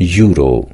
euro.